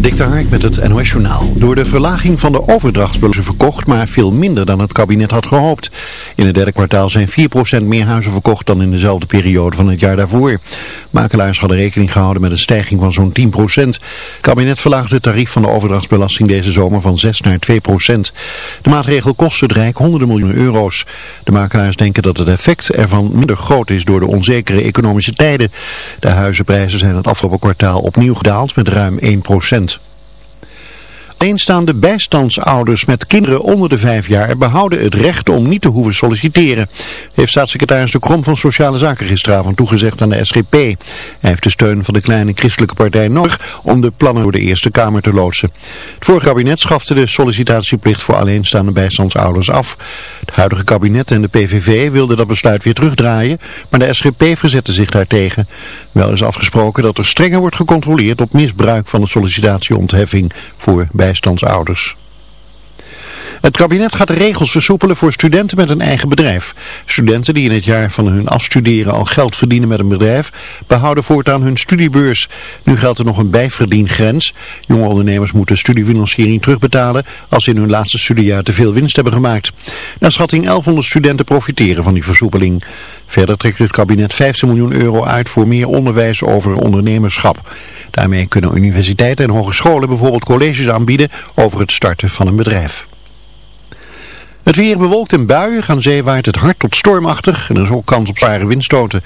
Dik de met het NOS Journaal. Door de verlaging van de overdrachtsbelasting verkocht, maar veel minder dan het kabinet had gehoopt. In het derde kwartaal zijn 4% meer huizen verkocht dan in dezelfde periode van het jaar daarvoor. Makelaars hadden rekening gehouden met een stijging van zo'n 10%. Het kabinet verlaagde het tarief van de overdrachtsbelasting deze zomer van 6 naar 2%. De maatregel kost het Rijk honderden miljoen euro's. De makelaars denken dat het effect ervan minder groot is door de onzekere economische tijden. De huizenprijzen zijn het afgelopen kwartaal opnieuw gedaald met ruim 1%. Alleenstaande bijstandsouders met kinderen onder de vijf jaar behouden het recht om niet te hoeven solliciteren. Heeft staatssecretaris De Krom van Sociale Zaken gisteravond toegezegd aan de SGP. Hij heeft de steun van de kleine christelijke partij nodig om de plannen door de Eerste Kamer te loodsen. Het vorige kabinet schafte de sollicitatieplicht voor alleenstaande bijstandsouders af. Het huidige kabinet en de PVV wilden dat besluit weer terugdraaien, maar de SGP verzette zich daartegen. Wel is afgesproken dat er strenger wordt gecontroleerd op misbruik van de sollicitatieontheffing voor bijstandsouders. Het kabinet gaat regels versoepelen voor studenten met een eigen bedrijf. Studenten die in het jaar van hun afstuderen al geld verdienen met een bedrijf, behouden voortaan hun studiebeurs. Nu geldt er nog een bijverdiengrens. Jonge ondernemers moeten studiefinanciering terugbetalen als ze in hun laatste studiejaar te veel winst hebben gemaakt. Naar schatting 1100 studenten profiteren van die versoepeling. Verder trekt het kabinet 15 miljoen euro uit voor meer onderwijs over ondernemerschap. Daarmee kunnen universiteiten en hogescholen bijvoorbeeld colleges aanbieden over het starten van een bedrijf. Het weer bewolkt en buien gaan zee waait het hard tot stormachtig en er is ook kans op zware windstoten.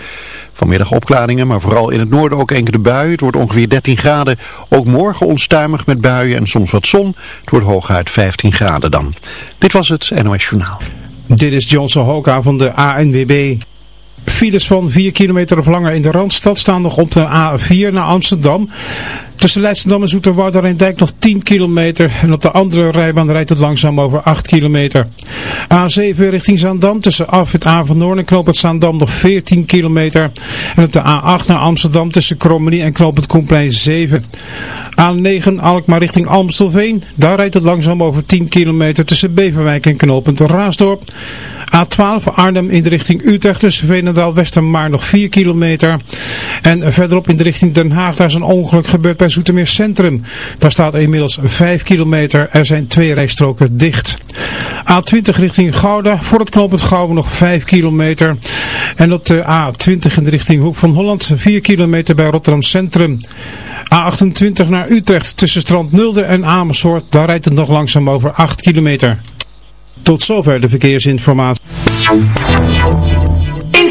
Vanmiddag opklaringen, maar vooral in het noorden ook enkele buien. Het wordt ongeveer 13 graden. Ook morgen onstuimig met buien en soms wat zon. Het wordt hooguit 15 graden dan. Dit was het NOS Journaal. Dit is Johnson Hoka van de ANWB. Files van 4 kilometer of langer in de Randstad staan nog op de A4 naar Amsterdam. Tussen Leidschendam en Zoeterwoude en Dijk nog 10 kilometer. En op de andere rijbaan rijdt het langzaam over 8 kilometer. A7 richting Zaandam tussen af het A van Noorn en het Zaandam nog 14 kilometer. En op de A8 naar Amsterdam tussen Krommenie en Knoop het Koenplein 7. A9 Alkmaar richting Amstelveen. Daar rijdt het langzaam over 10 kilometer tussen Beverwijk en Knoopend Raasdorp. A12 Arnhem in de richting Utrecht tussen Veenendaal Westermaar nog 4 kilometer. En verderop in de richting Den Haag daar is een ongeluk gebeurd bij Zoetermeer Centrum. Daar staat inmiddels 5 kilometer. Er zijn twee rijstroken dicht. A20 richting Gouda. Voor het knooppunt Gouda nog 5 kilometer. En op de A20 in de richting Hoek van Holland 4 kilometer bij Rotterdam Centrum. A28 naar Utrecht tussen Strand Nulde en Amersfoort. Daar rijdt het nog langzaam over 8 kilometer. Tot zover de verkeersinformatie. In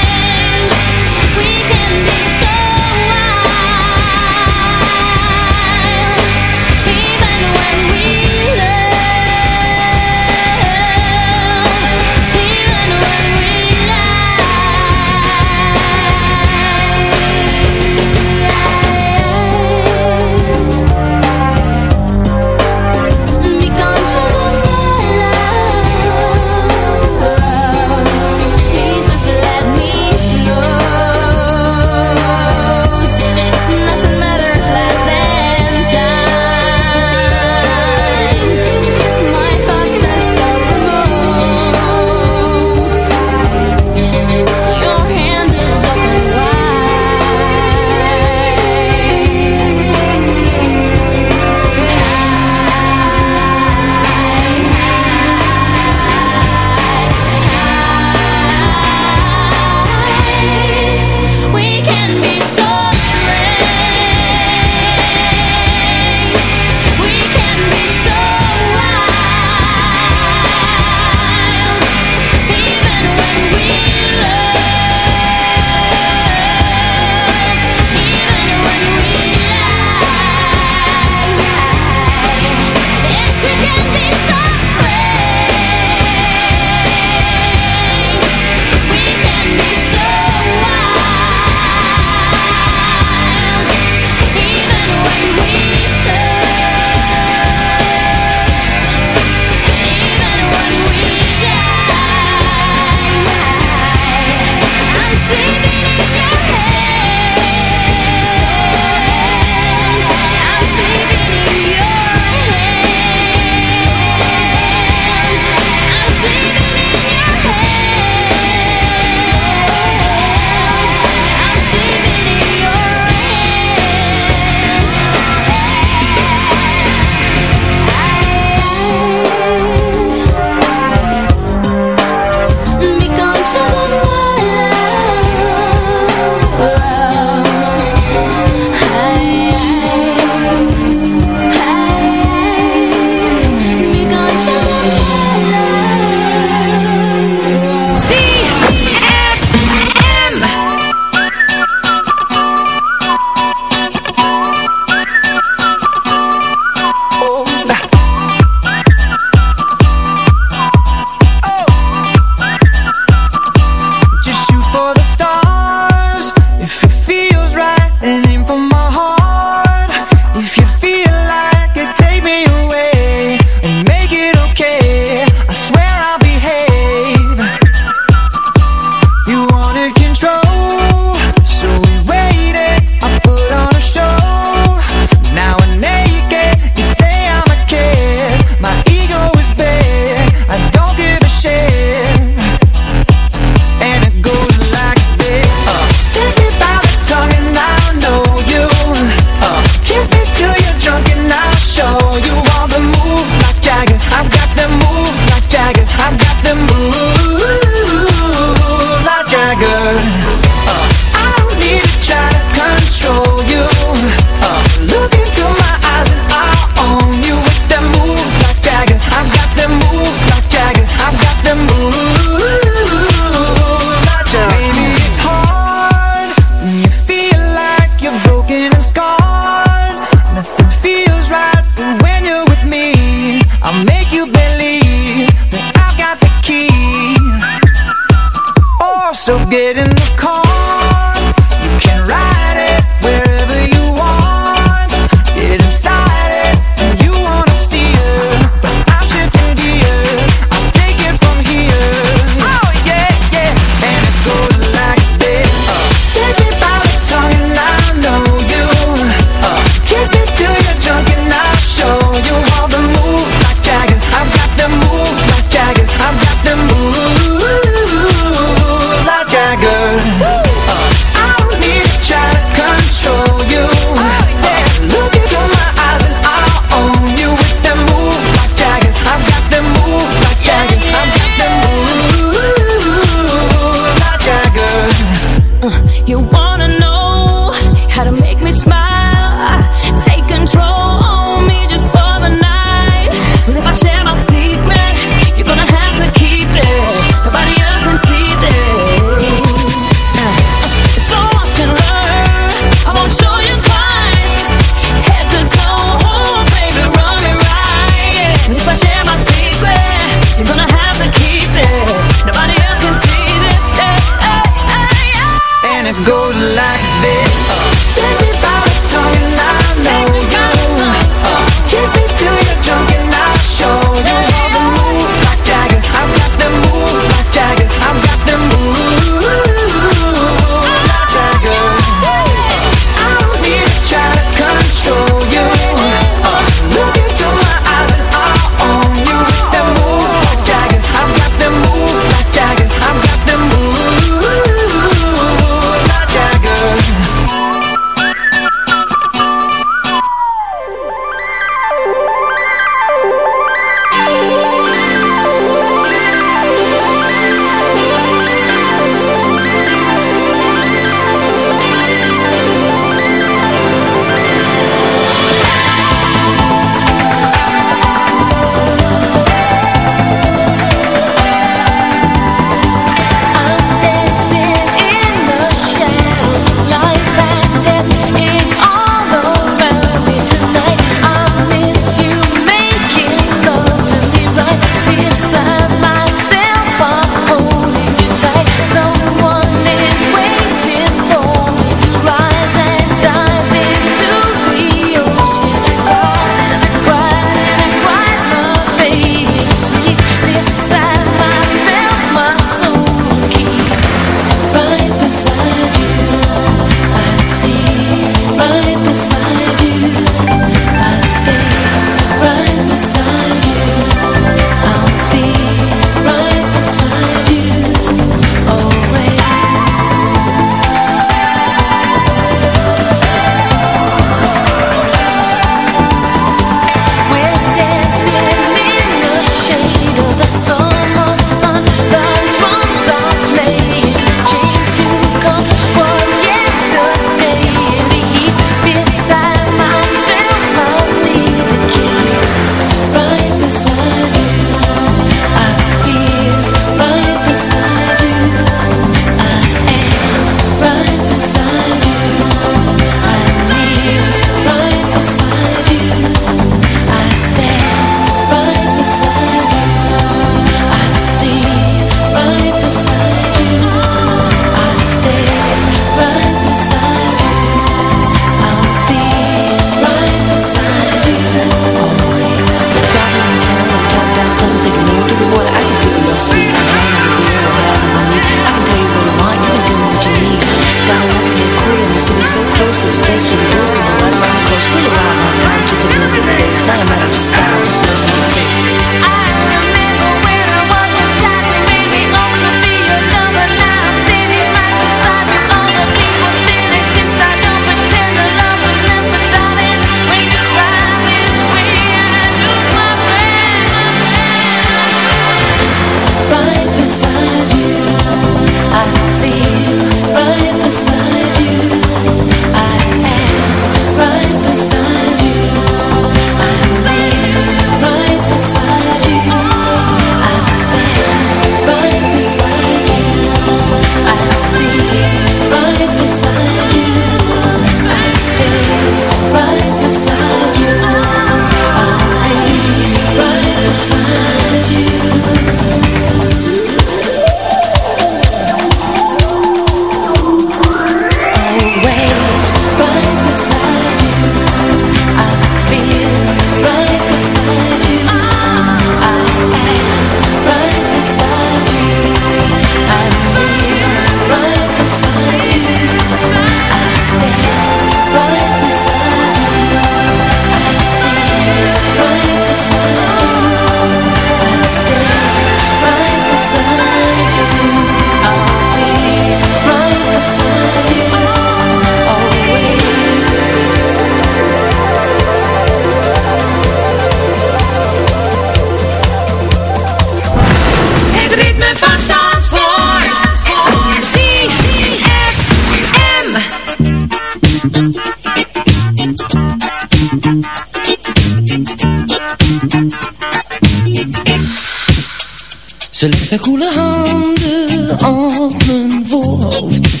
Haar koele handen op mijn voorhoofd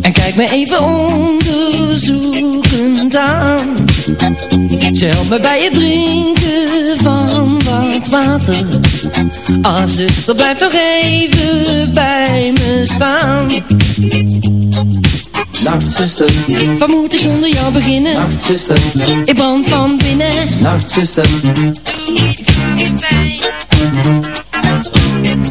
En kijkt me even onderzoekend aan. Ze helpt me bij het drinken van wat water. Ah zuster blijf nog even bij me staan. Nachtzuster, Wat moet ik zonder jou beginnen? nachtzuster, Ik brand van binnen. Nachtzuster,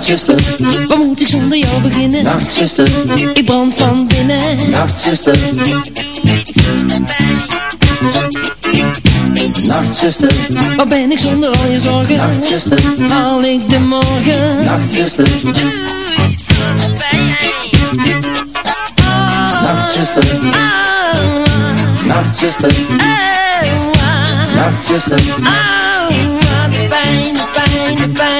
nachtzuster, Wat moet ik zonder jou beginnen? nachtzuster, Ik brand van binnen nachtzuster, nachtzuster, Wat ben ik zonder al je zorgen? nachtzuster, Haal ik de morgen? nachtzuster, nachtzuster, nachtzuster, nachtzuster, de pijn, de pijn, de pijn, de pijn.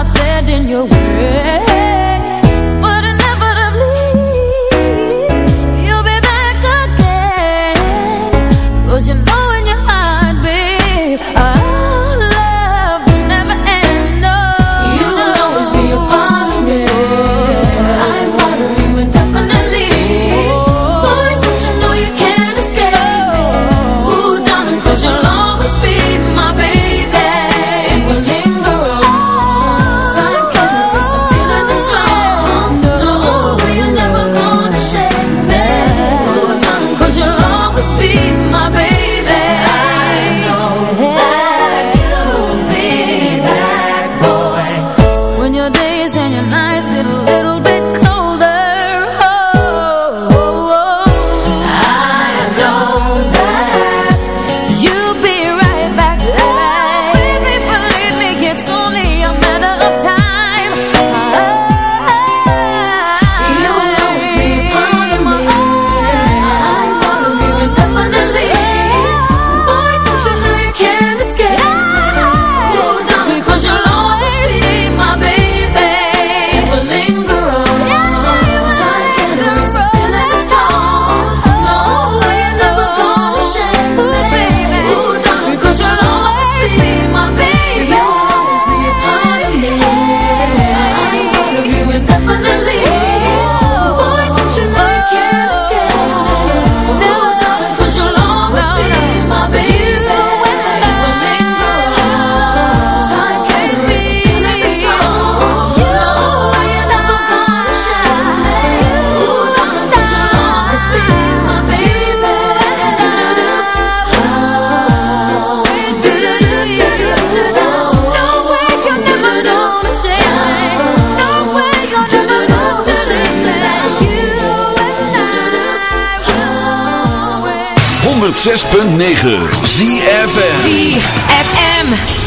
outstanding your way. 106.9 ZFM ZFM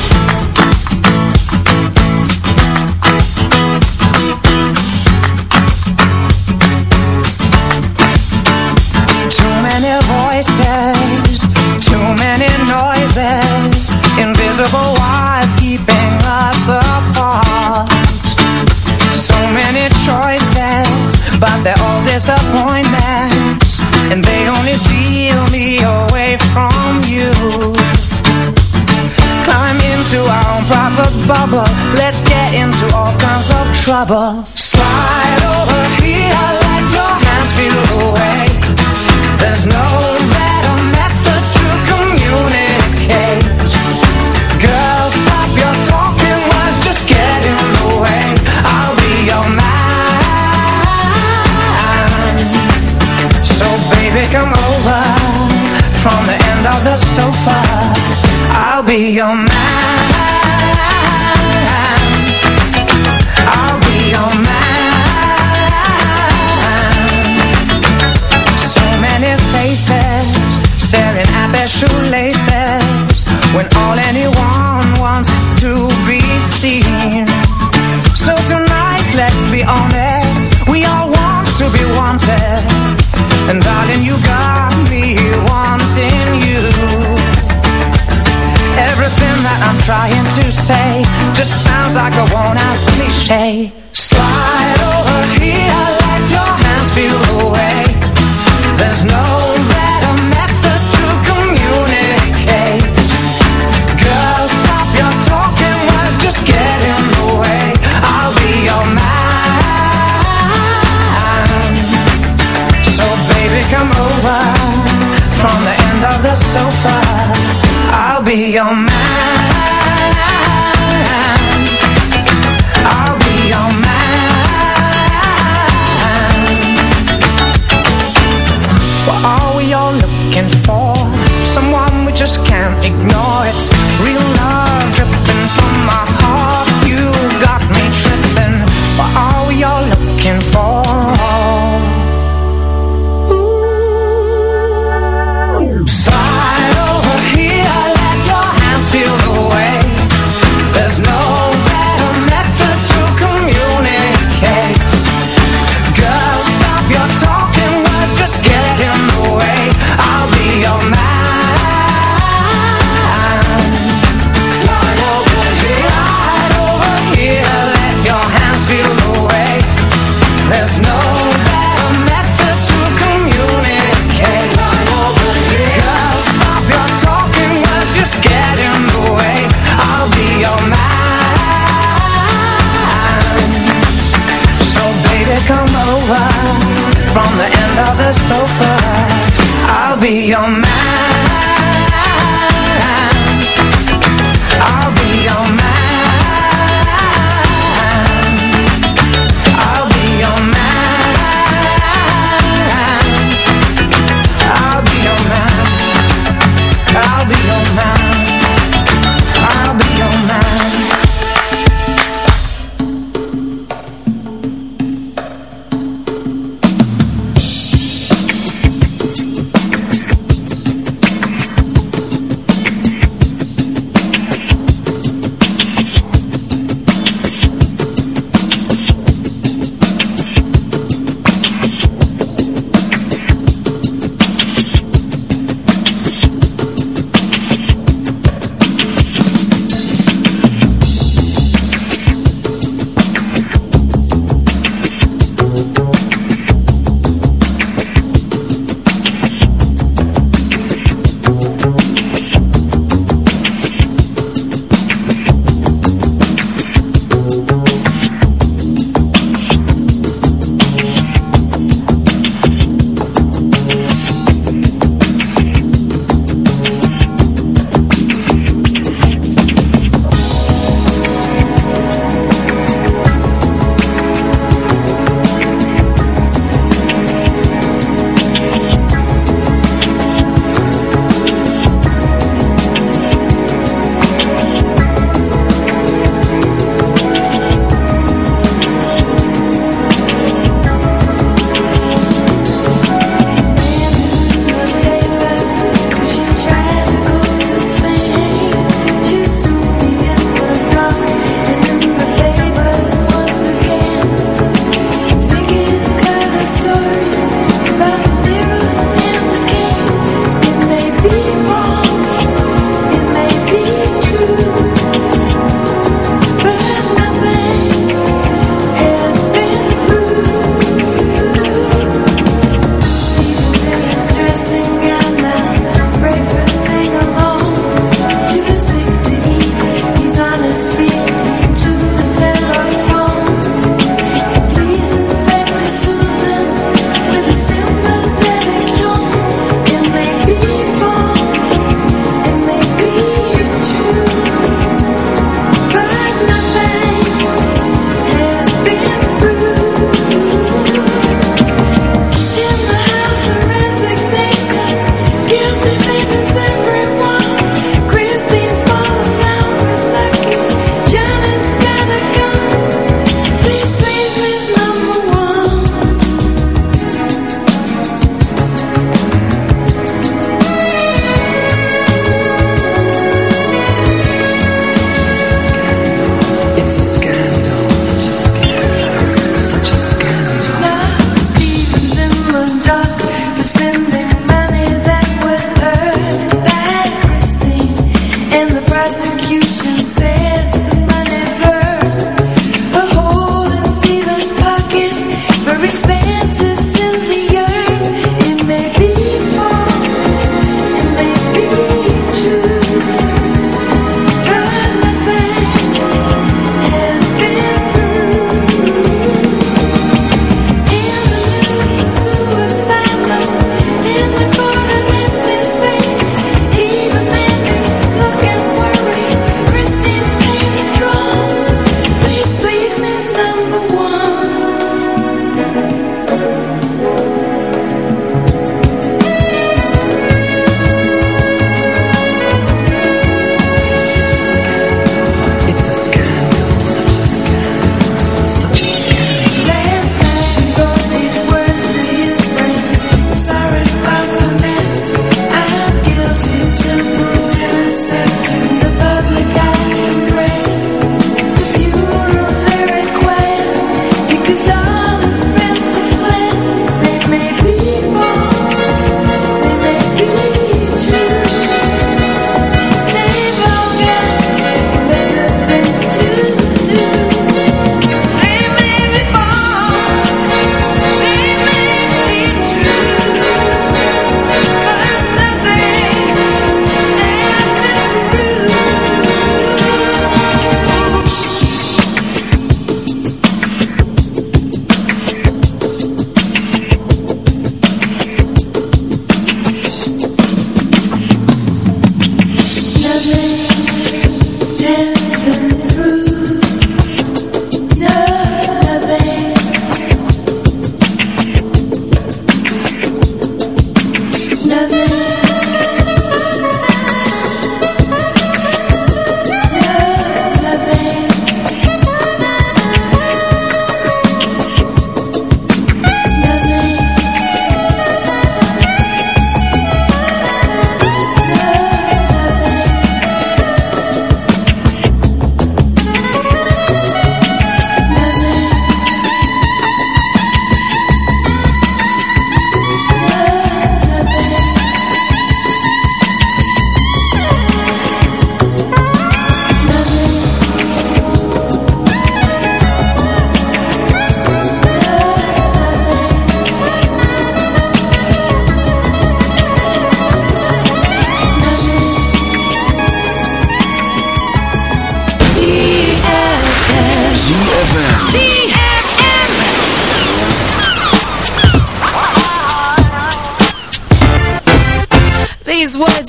as I go on, I cliche.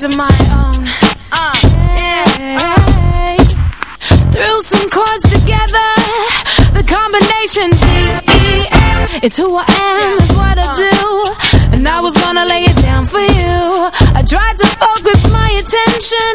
to my own. Uh, yeah, I threw some chords together. The combination D E M is who I am, is what I do. And I was gonna lay it down for you. I tried to focus my attention